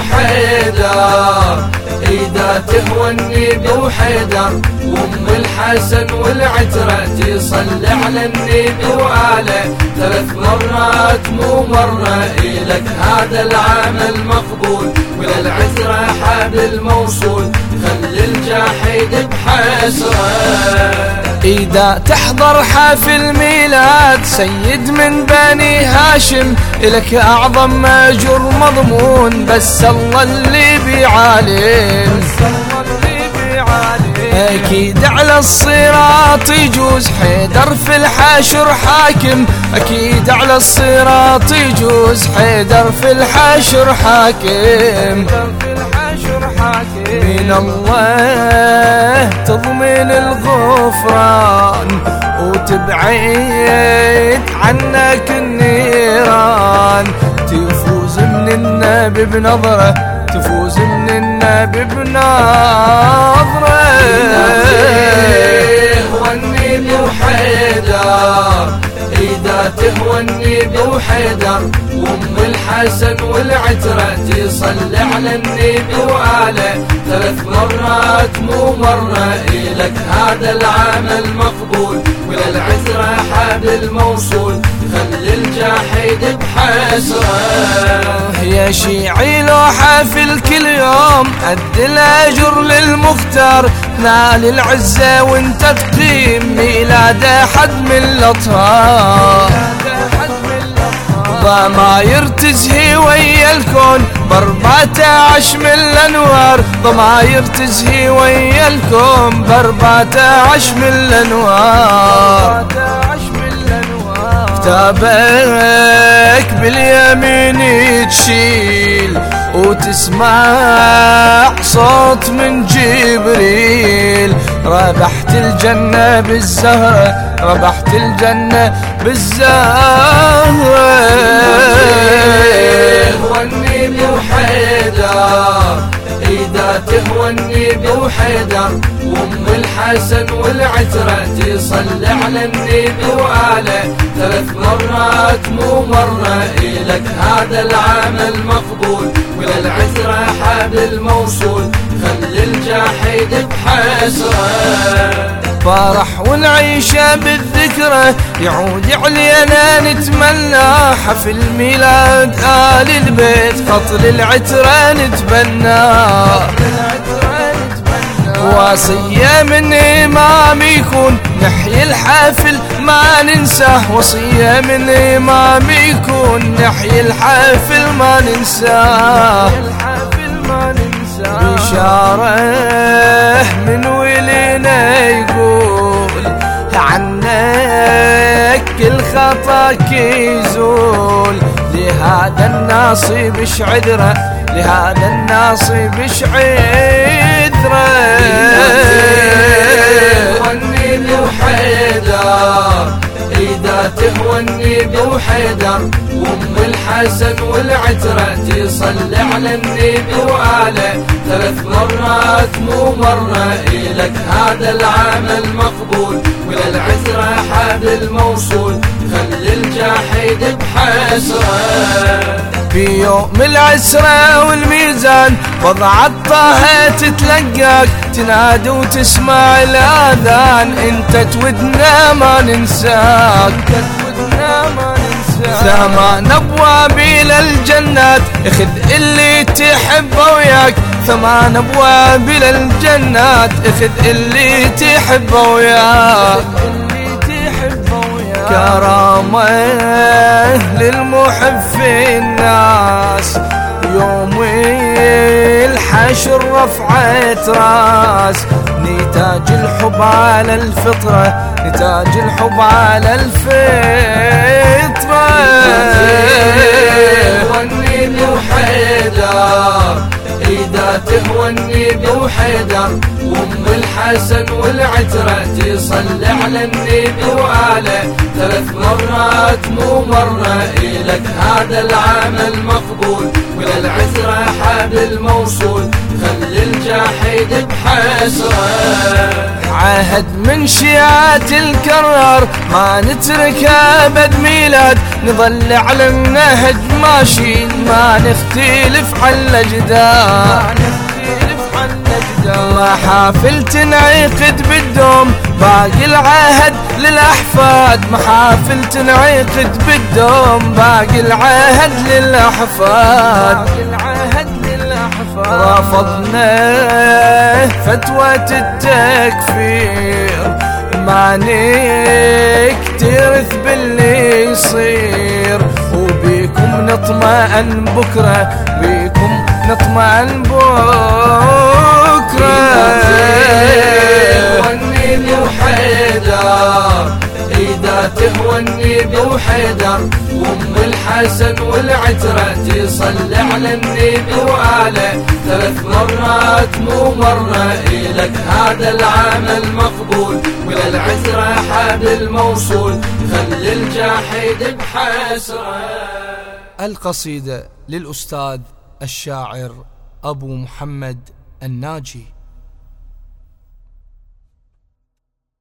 وحيدر إذا تهوى النبي وحيدر وام الحسن والعترة تصلي على النبي وآله ثلاث مرات مو مرة إلك هذا العمل مقبول وللعترة حبل موصول خلي الجاحد بحسره إذا تحضر حفل ميلاد سيد من بني هاشم إلك أعظم ماجر مضمون. بس الله اللي بيعالم. أكيد على الصراط يجوز. حيدر في الحشر حاكم. أكيد على الصراط يجوز. حيدر في الحشر حاكم. الله تضمن الغفران وتبعد عنك النيران تفوز من النبي بنظرة تفوز من النبي بنظرة. والنبي وحيدر إذا تهوى النبي وحيدر وام الحسن والعترة تصلي على النبي وآله. ثلاث مرات مو مرة إلك هذا العمل مقبول. وللعترة حبل موصول خلي الجاحد بحسره. يا شيعي لوحة في الكل يوم أد الأجر للمختار. نال العزة وانت تقيم ميلاد أحد من الأطهار. ضماير تزهي ويا الكون بربات عش من الأنوار. ضماير تزهي ويا الكون بربات عش من الأنوار. كتابك باليمين تشيل وتسمع صوت من جبريل. ربحت الجنة بالزهرة ربحت الجنة بالزهرة والنبي وحيدر إذا تهوى النبي وحيدر وام الحسن والعترة. تصلي على النبي وآله. ثلاث مرات مو مرة إلك هذا العمل مقبول. وللعترة حبل موصول خلي الجاحد بحسره. فرح ونعيشه بالذكرى يعود علينا نتمنى. حفل ميلاد آل البيت. خطر العترة نتبنى. وصية من إمام يكون. نحيي الحفل ما ننساه وصية من إمام يكون. نحيي الحفل ما ننساه. بشارة من ولينا يقول عنك كل خطاك يزول. لهذا الناصب إيش عذره لهذا الناصب إيش عذره النبي وحيدر وأم الحسن والعترة تصلي على النبي وآله. ثلاث مرات مو مرة إلك هذا العمل مقبول وللعترة حبل موصول خلي الجاحد بحسرة. في يوم العسرة والميزان وضع الطه تتلقاك تنادي وتسمع الآذان انت تودنا ما ننساك. ثمان ابواب إلى الجنات اخذ اللي تحبه وياك. ثمان ابواب إلى الجنات اخذ اللي تحبه وياك. كرامة للمحب في الناس. يوم الحشر رفعت راس. نتاج الحب على الفطرة نتاج الحب على الفطرة. والنبي وحيدر إذا تهوى النبي وحيدر وام الحسن والعترة تصلي على النبي وآله ثلاث مرات مو مرة إلك هذا العمل مقبول وللعترة حبل موصول خلي الجاحد بحسرة. عهد من شيعات الكرار ما نترك ابد ميلاد. نظل على النهج ماشيين ما نختلف عن الأجداد. محافل تنعقد بالدوم باقي العهد للأحفاد. محافل تنعقد بالدوم باقي العهد للأحفاد. رفضنا فتوى التكفير. ما نكترث باللي يصير. وبيكم نطمئن بكرة بيكم نطمئن بكرة. والنبي وحيدر إذا تهوى النبي وحيدر وأم الحسن والعترة تصلي على النبي ثلاث مرات مو مرة إلك هذا العمل مقبول. وللعترة حبل موصول خلي الجاحد بحسرة. القصيدة للأستاذ الشاعر أبو محمد الناجي.